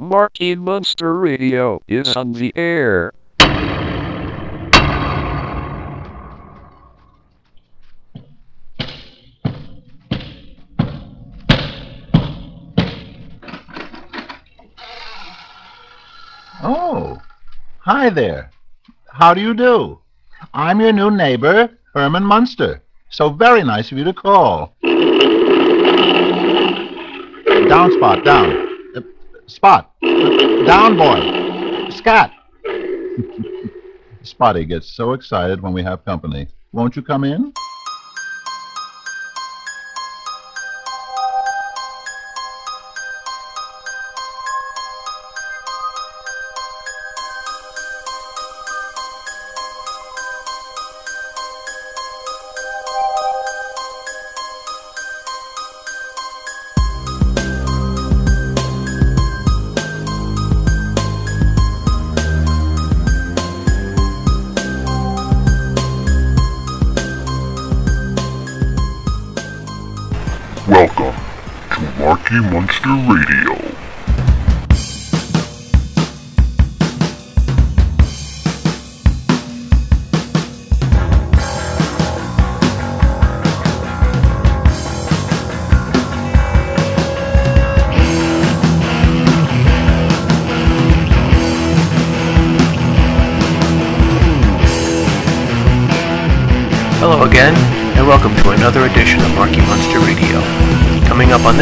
Marky Munster Radio is on the air. Oh, hi there. How do you do? I'm your new neighbor, Herman Munster. So very nice of you to call. down, Spot, down. Spot. Down, boy. Scott. Spotty gets so excited when we have company. Won't you come in?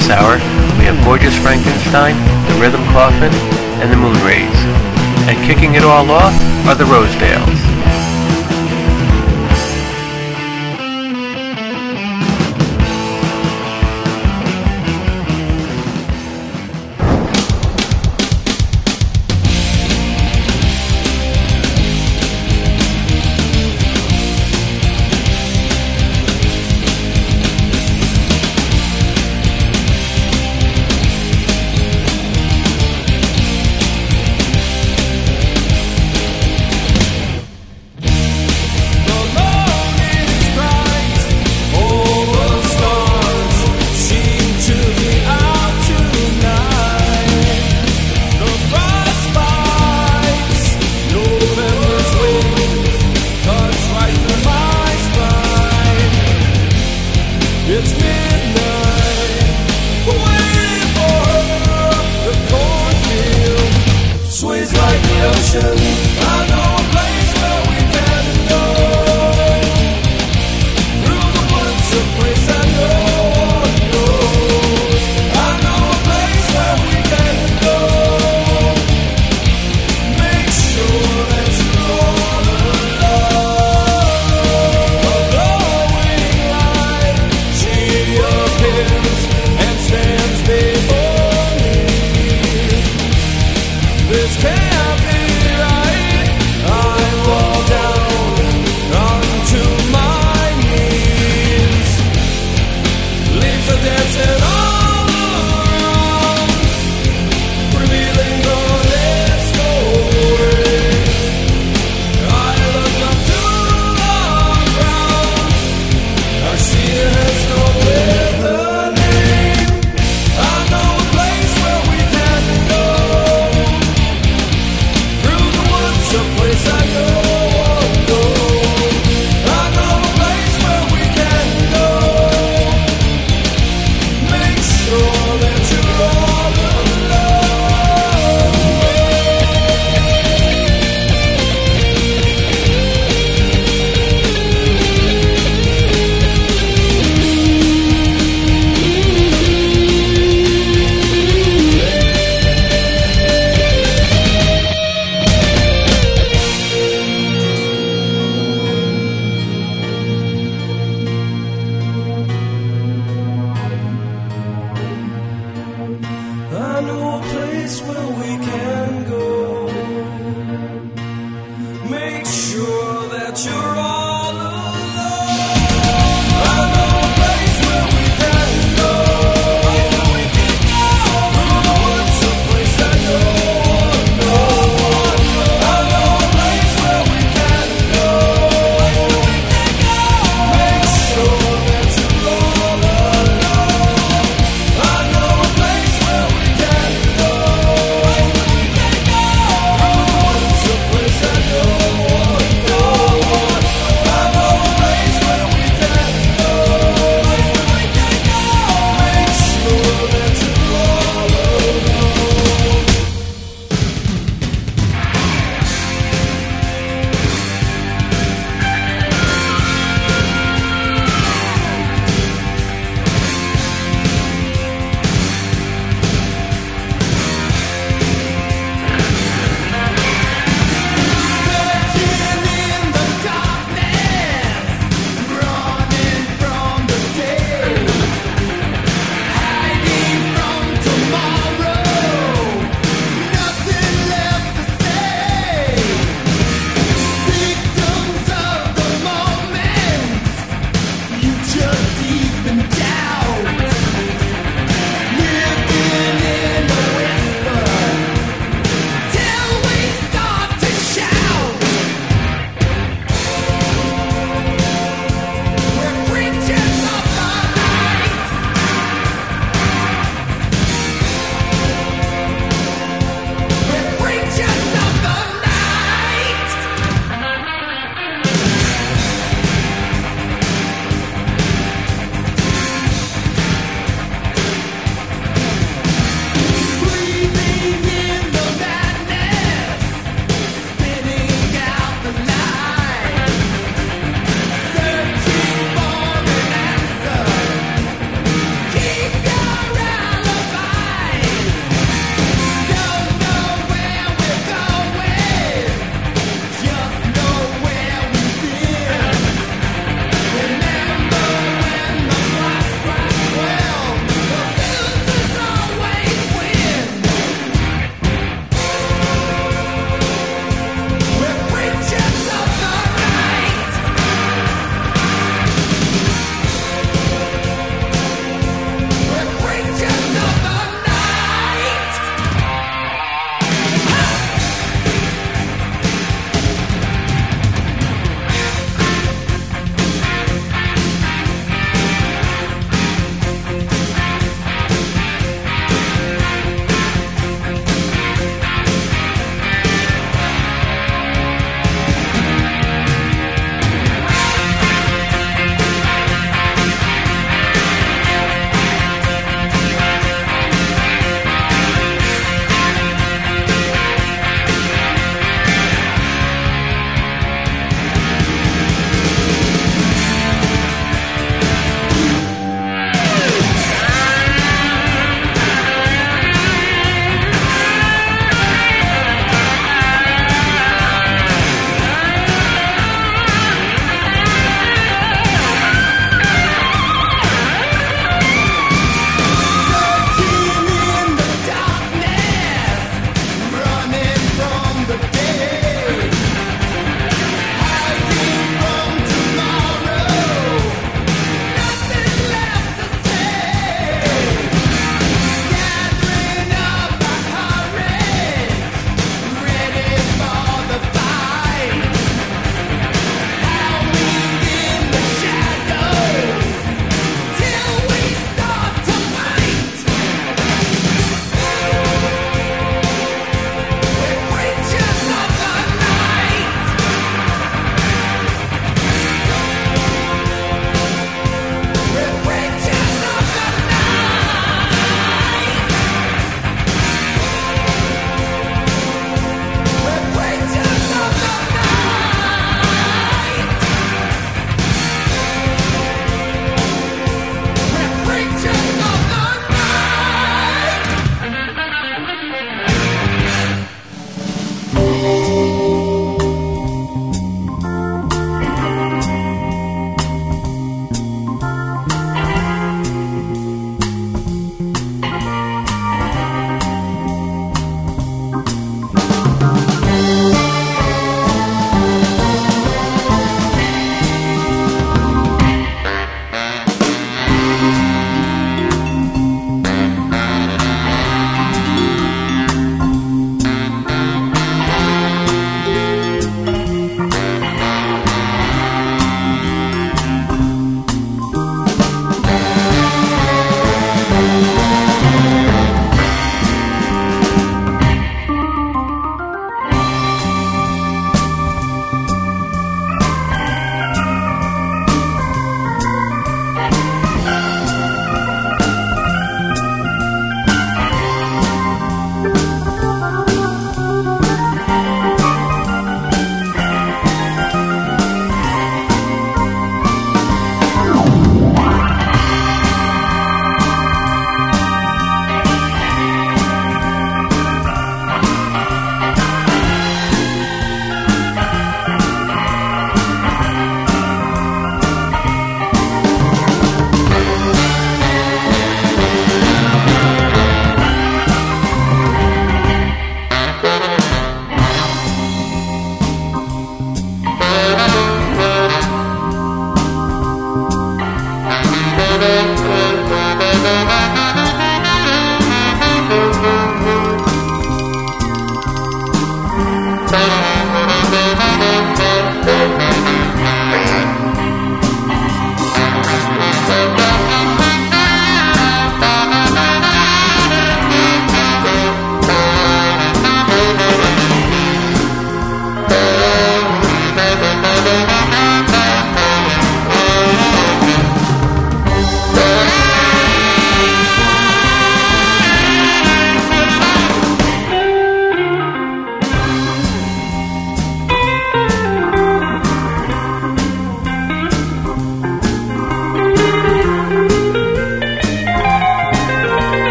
this hour, we have Gorgeous Frankenstein, The Rhythm Coffin, and The Moon Rays. And kicking it all off are The Rosedales.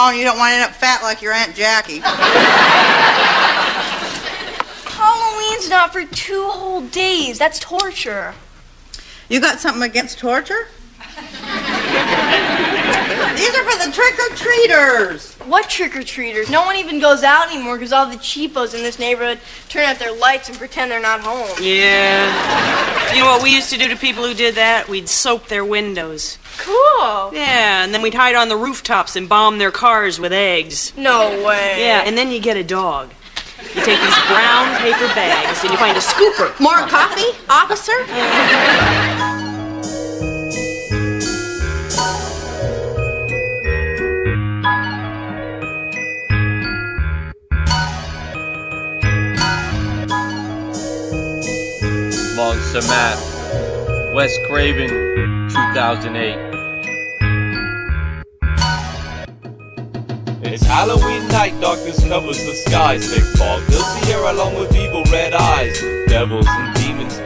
Alone. You don't want to end up fat like your Aunt Jackie. Halloween's not for two whole days. That's torture. You got something against torture? These are for the trick or treaters. What trick or treaters? No one even goes out anymore because all the cheapos in this neighborhood turn out their lights and pretend they're not home. Yeah. You know what we used to do to people who did that? We'd soap their windows. Cool. Yeah, and then we'd hide on the rooftops and bomb their cars with eggs. No way. Yeah, and then you get a dog. You take these brown paper bags and you find a scooper. More coffee, officer? Monster Matt, Wes Craven, 2008. It's Halloween night, darkness covers the skies. Thick fog the air along with evil red eyes. Devils and demons,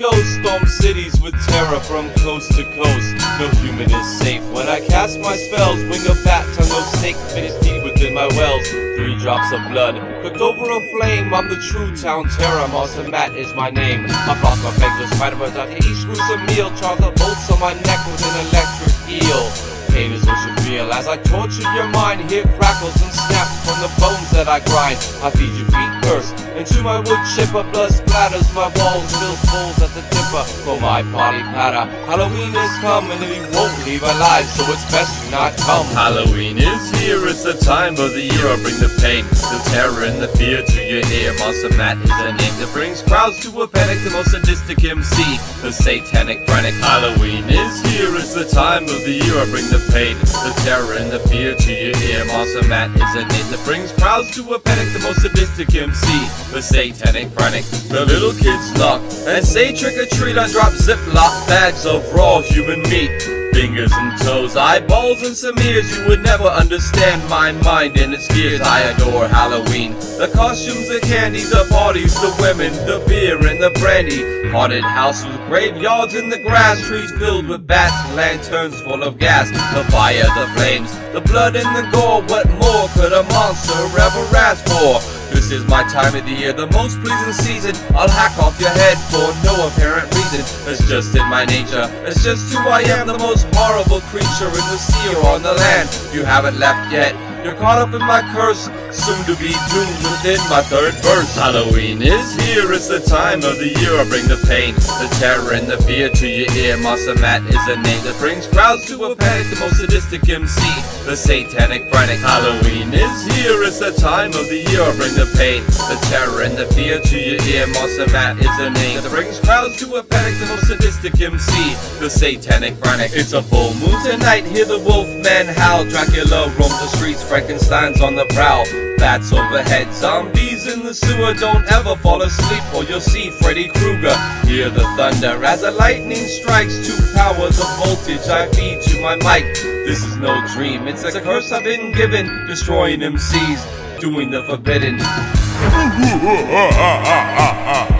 ghosts storm cities with terror from coast to coast. No human is safe when I cast my spells. Wing of bat, tongue of snake, finish deep within my wells. Three drops of blood, cooked over a flame. I'm the true town terror. Monster Matt is my name. I block my fangs spider webs out here. Each gruesome meal, chocolate bolts on my neck with an electric eel. What you as I torture your mind. Hear crackles and snaps from the bones that I grind. I feed you feet first, into my wood chipper. Blood splatters my walls, fills bowls at the dipper for my party platter. Halloween is coming and we won't leave alive, so it's best you not come. Halloween is here, it's the time of the year. I bring the pain, the terror, and the fear to your ear. Monster Matt is a name that brings crowds to a panic. The most sadistic MC, the satanic panic. Halloween is here, it's the time of the year. I bring the pain, the terror, and the fear to your ear. Monster Matt is a name that brings crowds to a panic. The most sadistic MC, the satanic panic. The little kids knock and say trick or treat. I drop ziploc bags of raw human meat. Fingers and toes, eyeballs and some ears. You would never understand my mind and its gears. I adore Halloween. The costumes, the candy, the parties, the women, the beer and the brandy. Haunted house with graveyards in the grass, trees filled with bats, lanterns full of gas. The fire, the flames, the blood and the gore. What more could a monster ever ask for? This is my time of the year, the most pleasing season. I'll hack off your head for no apparent reason. It's just in my nature. It's just who I am, the most horrible creature in the sea or on the land. You haven't left yet. You're caught up in my curse, soon to be doomed within my third verse. Halloween is here, it's the time of the year. I bring the pain, the terror, and the fear to your ear. Monster Matt is a name that brings crowds to a panic. The most sadistic MC, the satanic panic. Halloween is here, it's the time of the year. I bring the pain, the terror, and the fear to your ear. Monster Matt is a name that brings crowds to a panic. The most sadistic MC, the satanic panic. It's a full moon tonight. Hear the wolf man howl. Dracula roam the streets. Frankenstein's on the prowl. Bats overhead, zombies in the sewer. Don't ever fall asleep or you'll see Freddy Krueger. Hear the thunder as the lightning strikes to power the voltage I feed to my mic. This is no dream, it's a curse I've been given. Destroying MCs, doing the forbidden.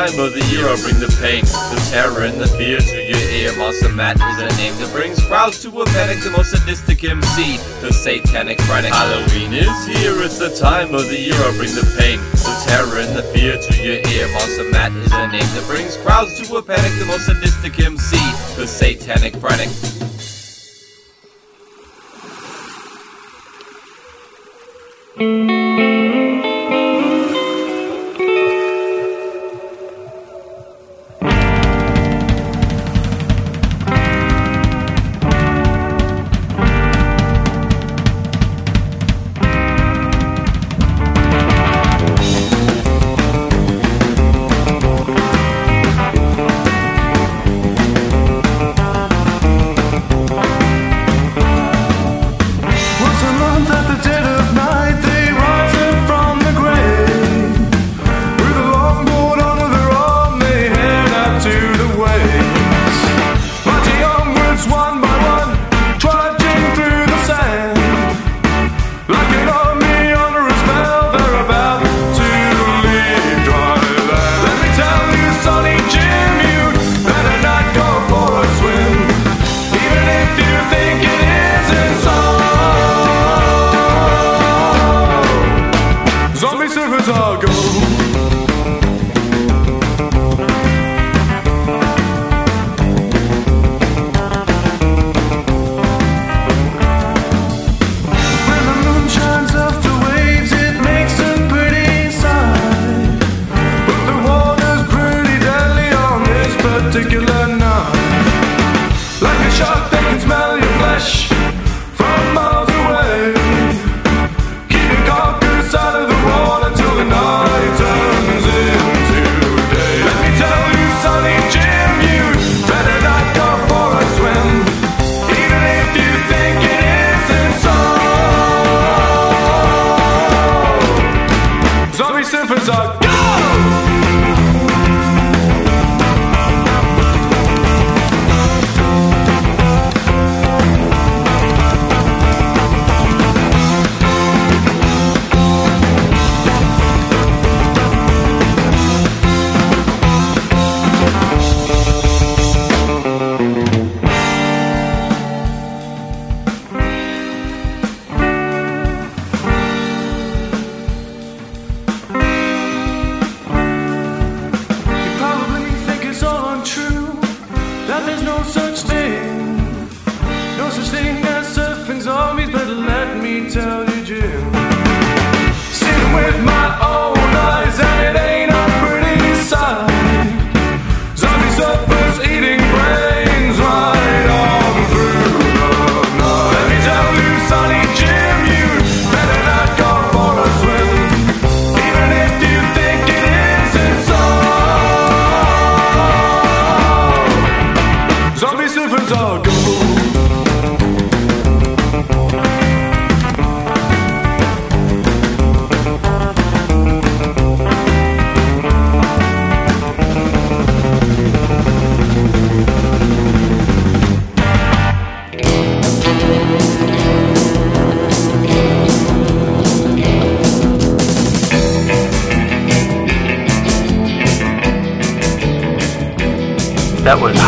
time of the year. I bring the pain, the terror, and the fear to your ear. Monster Matt is a name that brings crowds to a panic. The most sadistic MC, the satanic panic. Halloween is here, it's the time of the year. I bring the pain, the terror, and the fear to your ear. Monster Matt is a name that brings crowds to a panic. The most sadistic MC, the satanic panic. Once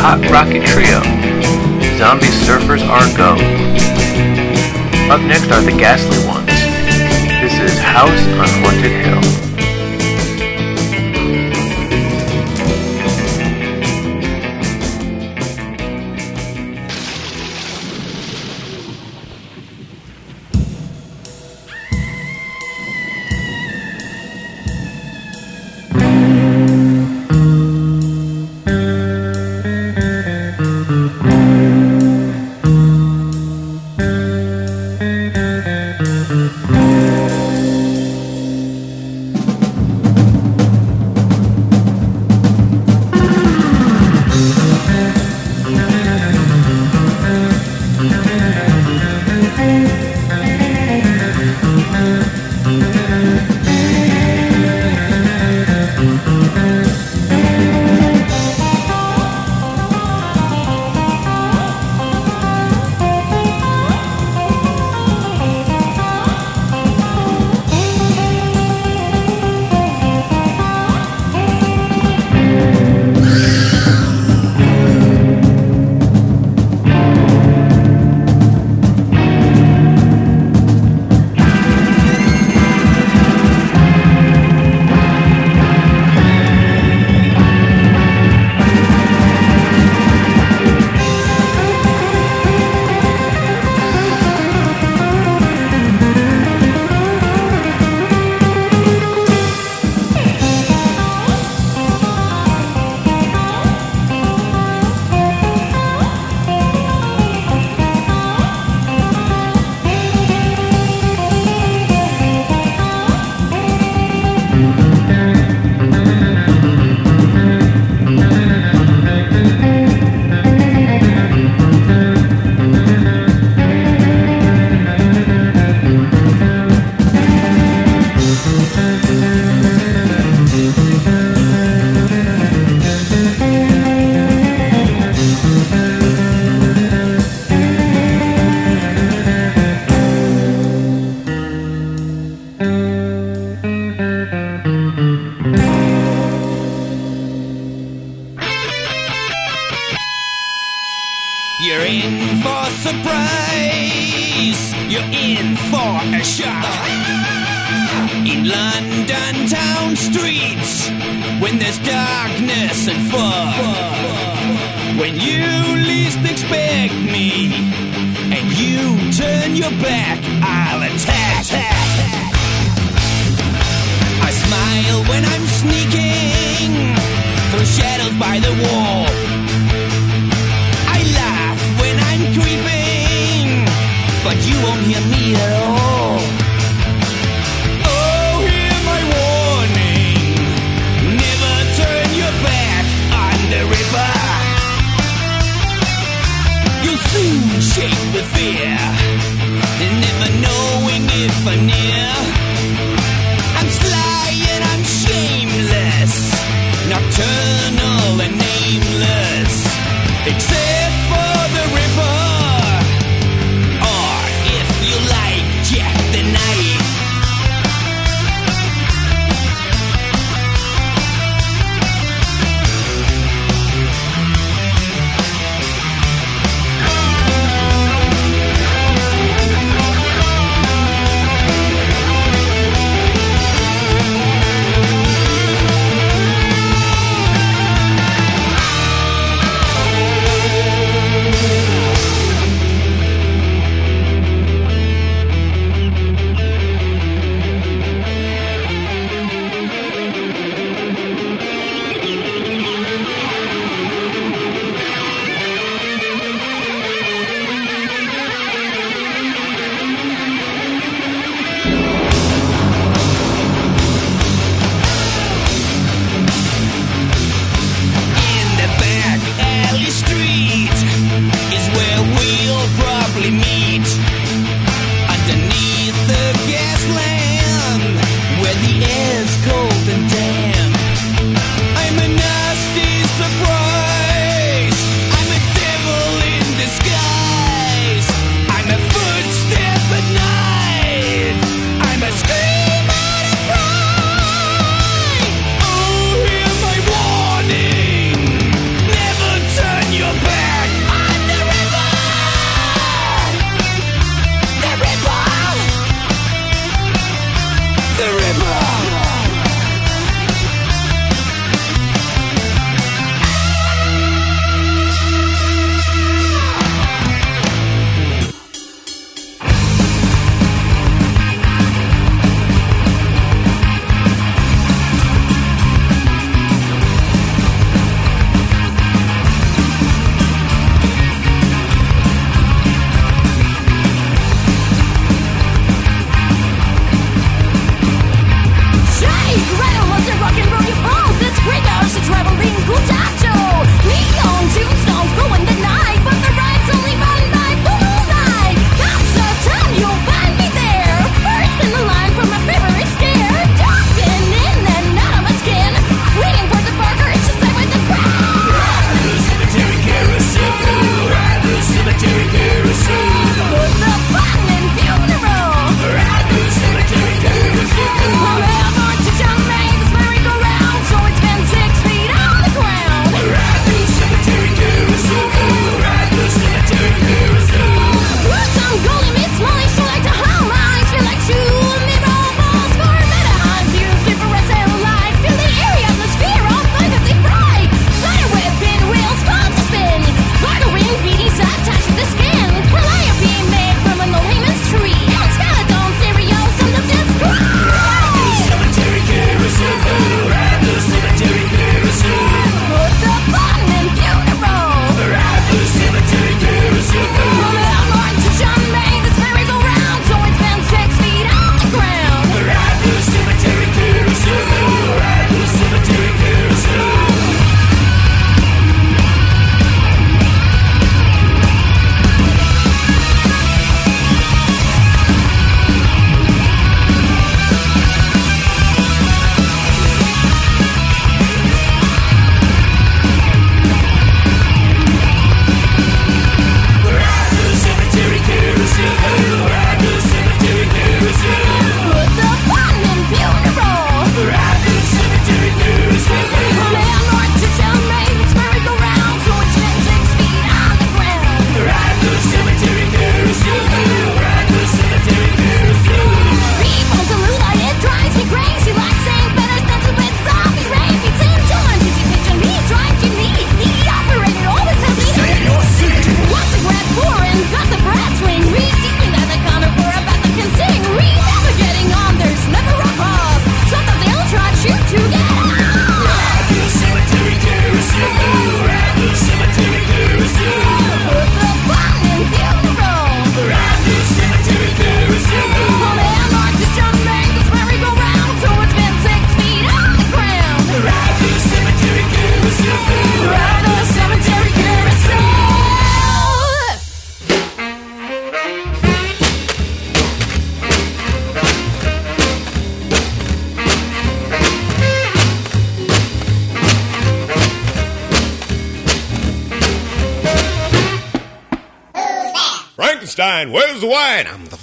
Hot Rocket Trio, Zombie Surfers Are Go. Up next are the Ghastly Ones. This is House on Haunted Hill. Won't hear me at all.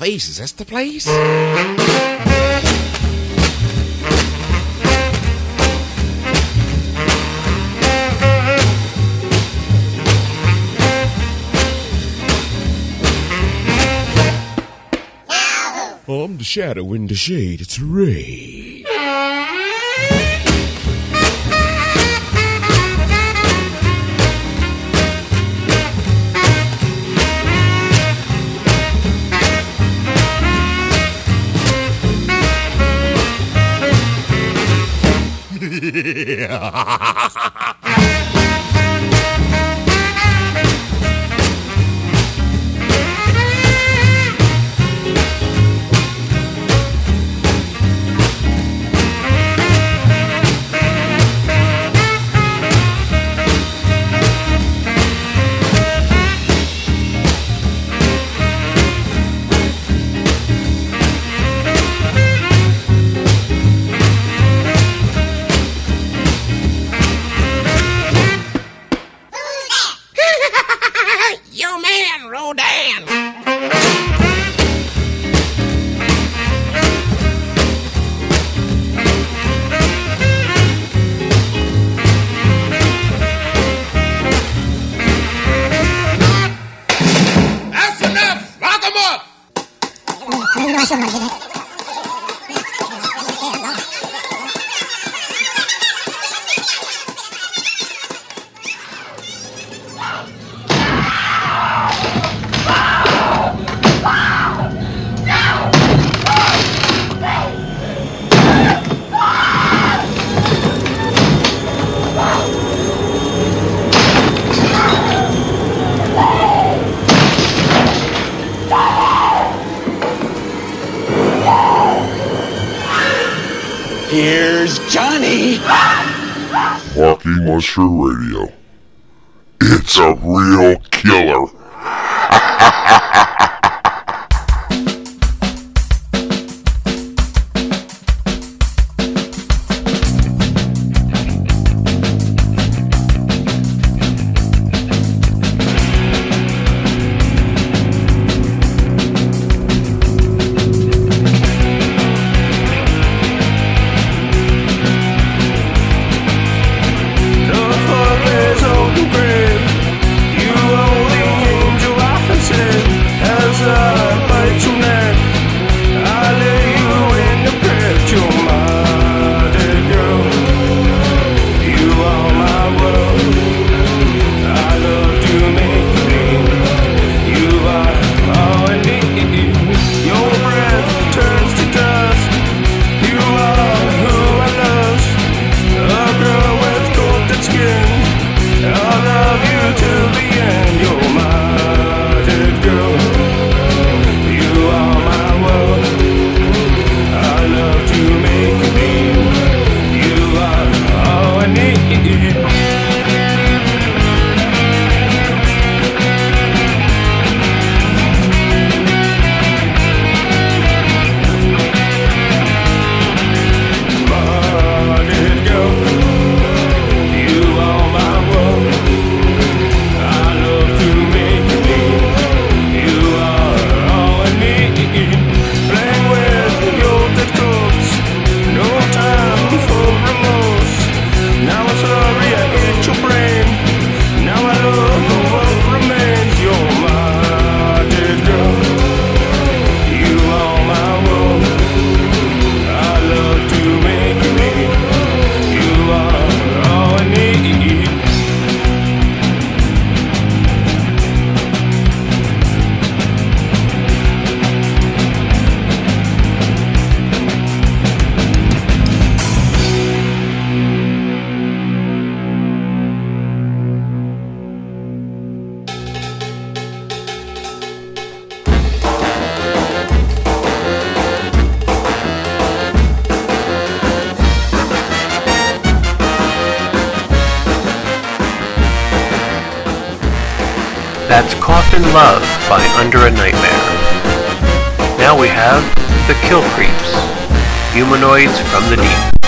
Blazers. That's the place. I'm the shadow in the shade. It's Ray. ha ha ha Publisher Radio. It's a real killer. the kill creeps, humanoids from the deep.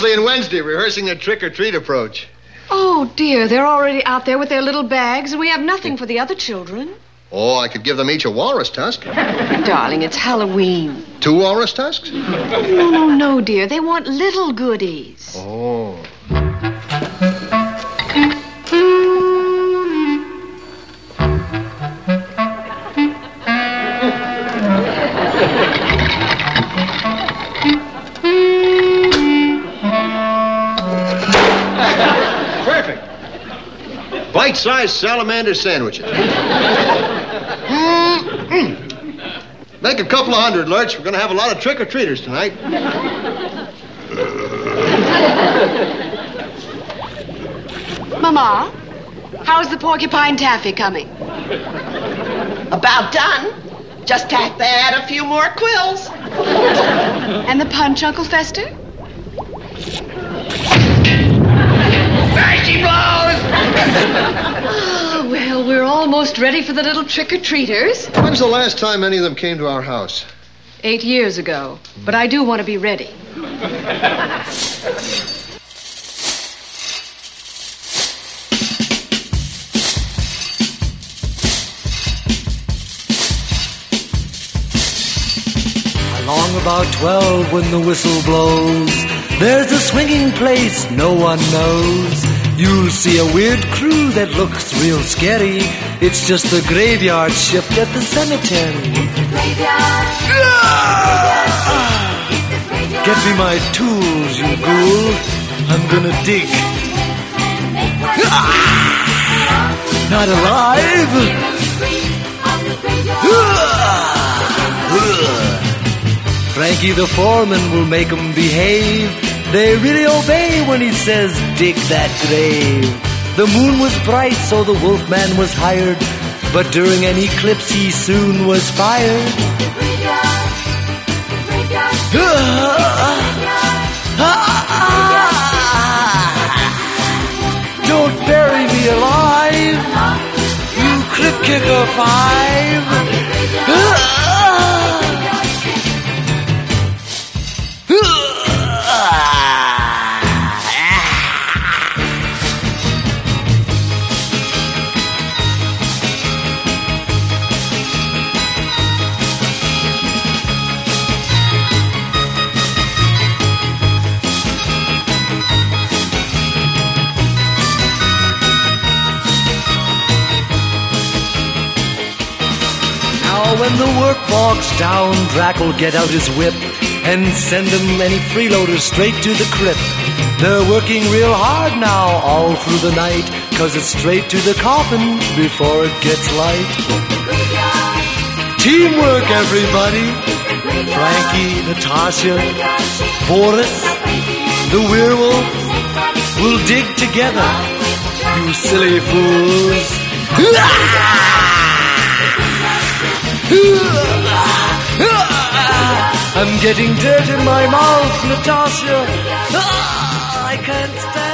Just and Wednesday rehearsing their trick or treat approach. Oh, dear, they're already out there with their little bags, and we have nothing for the other children. Oh, I could give them each a walrus tusk. Darling, it's Halloween. Two walrus tusks? No, no, no, dear. They want little goodies. Oh. Bite-sized salamander sandwiches. Mm-mm. Hmm. Make a couple of hundred, Lurch. We're going to have a lot of trick-or-treaters tonight. Mama, how's the porcupine taffy coming? About done. Just tack that a few more quills. And the punch, Uncle Fester? There she blows! Oh, ah, well, we're almost ready for the little trick-or-treaters. When's the last time any of them came to our house? Eight years ago. But I do want to be ready. Along about twelve when the whistle blows, there's a swinging place no one knows. You'll see a weird crew that looks real scary. It's just the graveyard shift at the cemetery. Graveyard! Get me my tools, you ghoul. I'm gonna dig. Ah! Not alive. Ah! Frankie the foreman will make 'em behave. They really obey when he says, dig that grave. The moon was bright, so the wolfman was hired. But during an eclipse, he soon was fired. Don't bury me alive, you clip kicker five. Now when the work bogs down, Drac will get out his whip and send them any freeloaders straight to the crypt. They're working real hard now, all through the night, cause it's straight to the coffin before it gets light. Teamwork, everybody! Frankie, Natasha, Boris, the werewolf, will dig together, you silly fools. I'm getting dirt in my mouth, Natasha. I can't stand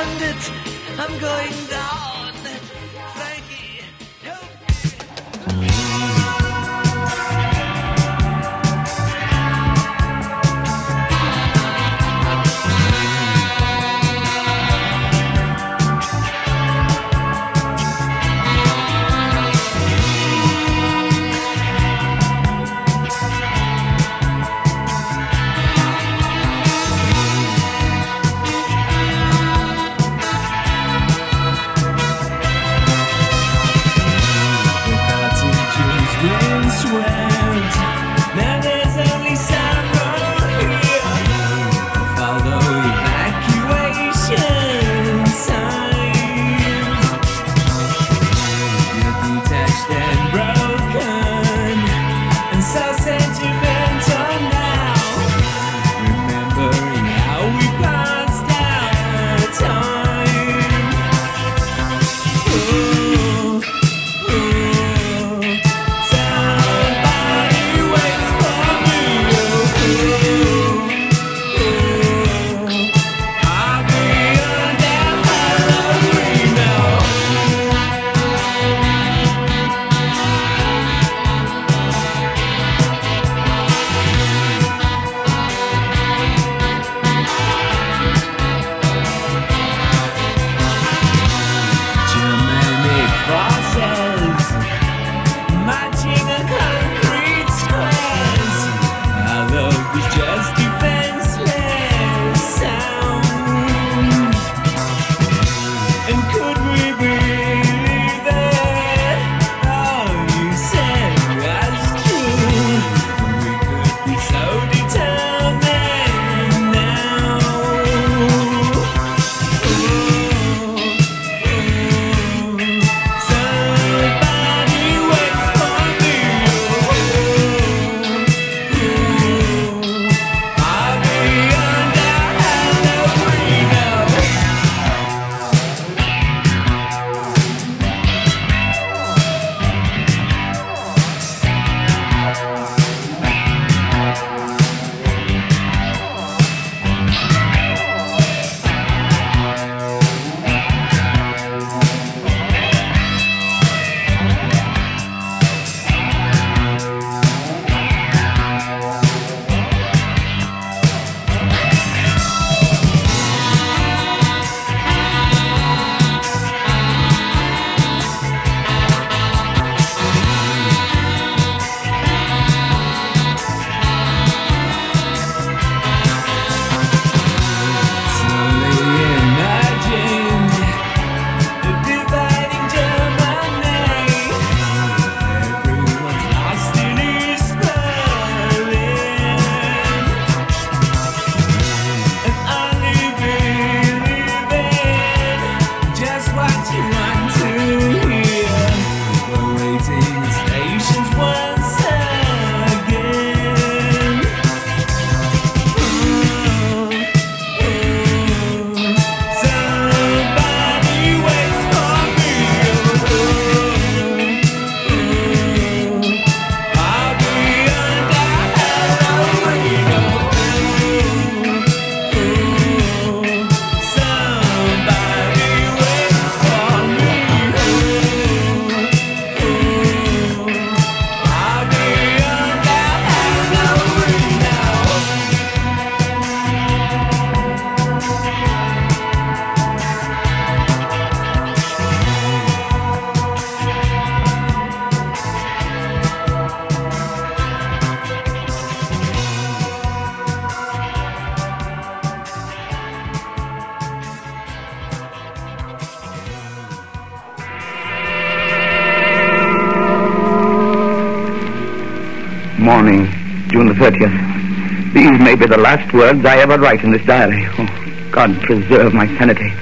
30th. These may be the last words I ever write in this diary. Oh, God preserve my sanity.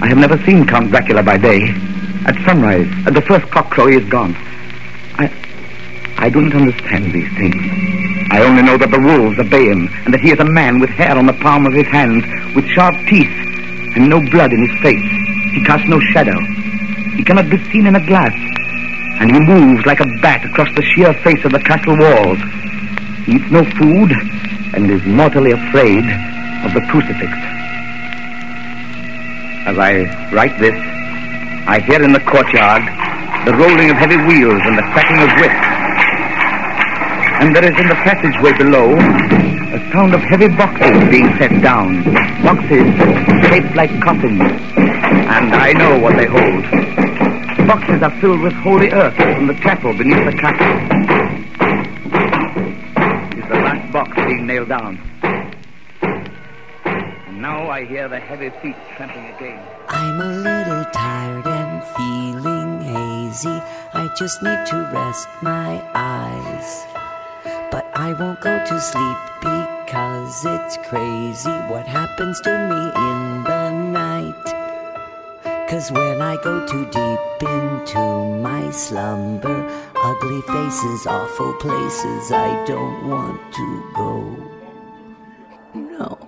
I have never seen Count Dracula by day. At sunrise, at the first cockcrow, he is gone. I, I do not understand these things. I only know that the wolves obey him, and that he is a man with hair on the palm of his hands, with sharp teeth, and no blood in his face. He casts no shadow. He cannot be seen in a glass, and he moves like a bat across the sheer face of the castle walls. Eats no food, and is mortally afraid of the crucifix. As I write this, I hear in the courtyard the rolling of heavy wheels and the cracking of whips. And there is in the passageway below a sound of heavy boxes being set down. Boxes shaped like coffins. And I know what they hold. Boxes are filled with holy earth from the chapel beneath the castle. Box being nailed down. And now I hear the heavy feet tramping again. I'm a little tired and feeling hazy. I just need to rest my eyes. But I won't go to sleep because it's crazy what happens to me in the. Cause when I go too deep into my slumber, ugly faces, awful places, I don't want to go. No.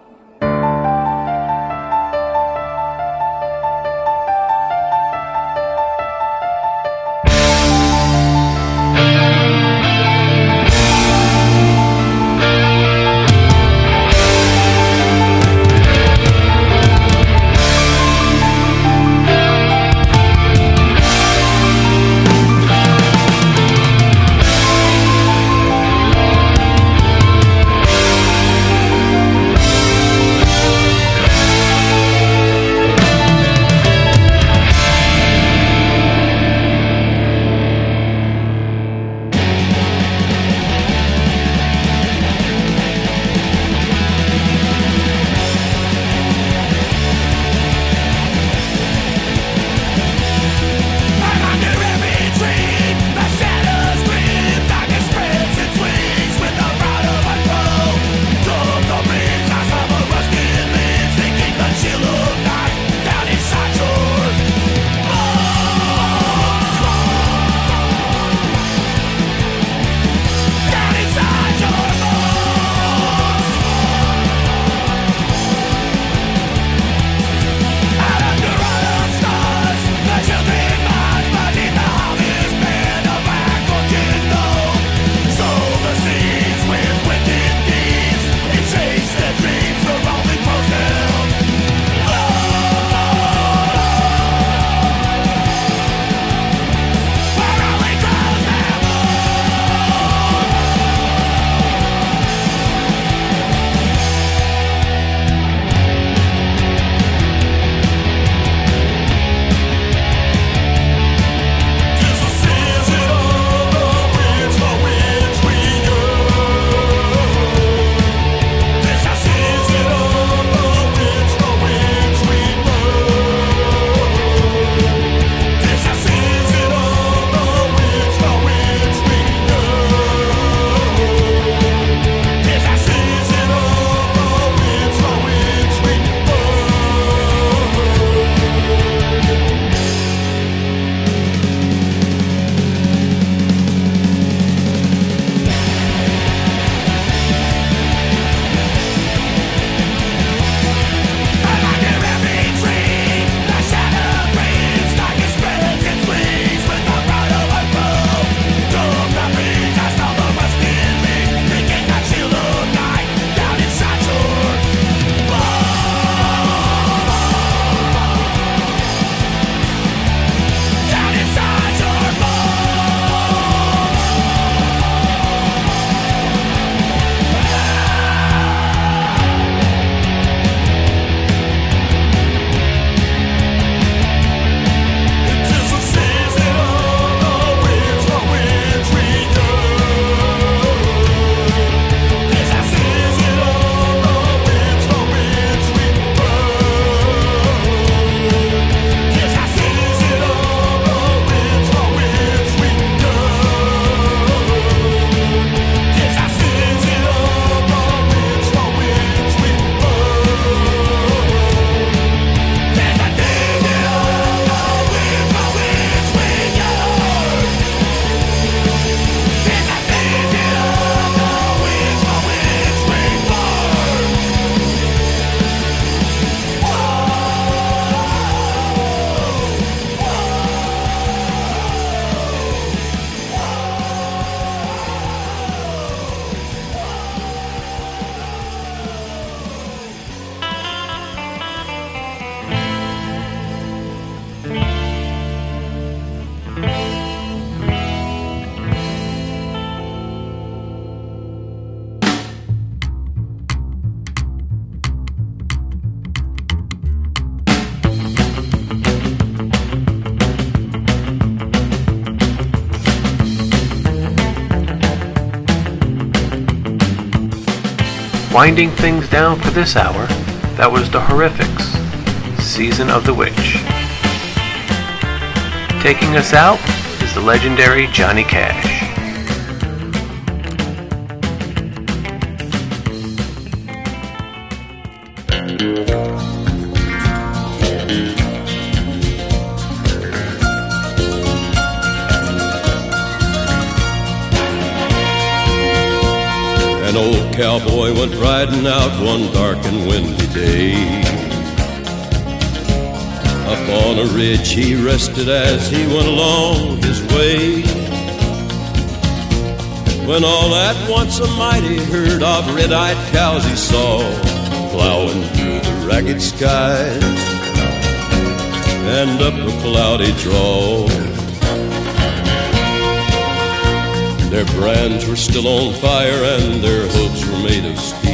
Winding things down for this hour, that was the Horrifics, Season of the Witch. Taking us out is the legendary Johnny Cash. Riding out one dark and windy day. Up on a ridge he rested as he went along his way. When all at once a mighty herd of red-eyed cows he saw plowing through the ragged skies and up a cloudy draw. Their brands were still on fire and their hooves were made of steel.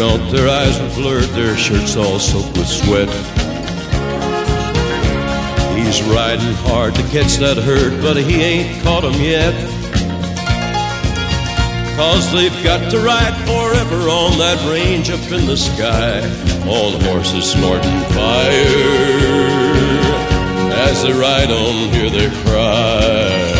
Their eyes were blurred, their shirts all soaked with sweat. He's riding hard to catch that herd, but he ain't caught 'em yet. Cause they've got to ride forever on that range up in the sky, on horses snorting fire. As they ride on, hear their cry.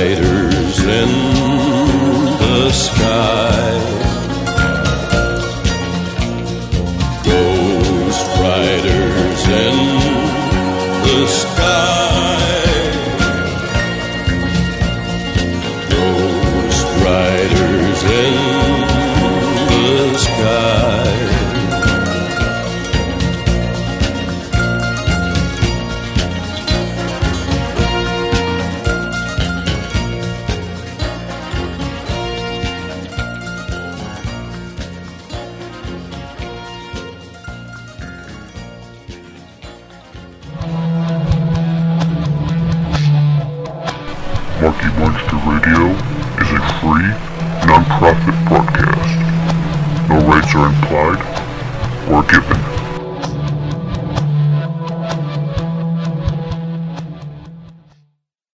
Riders